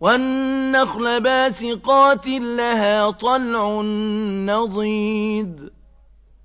وَالنَّخْلَ بَاسِقَاتٍ لَهَا طَلْعٌ نَّضِيدٌ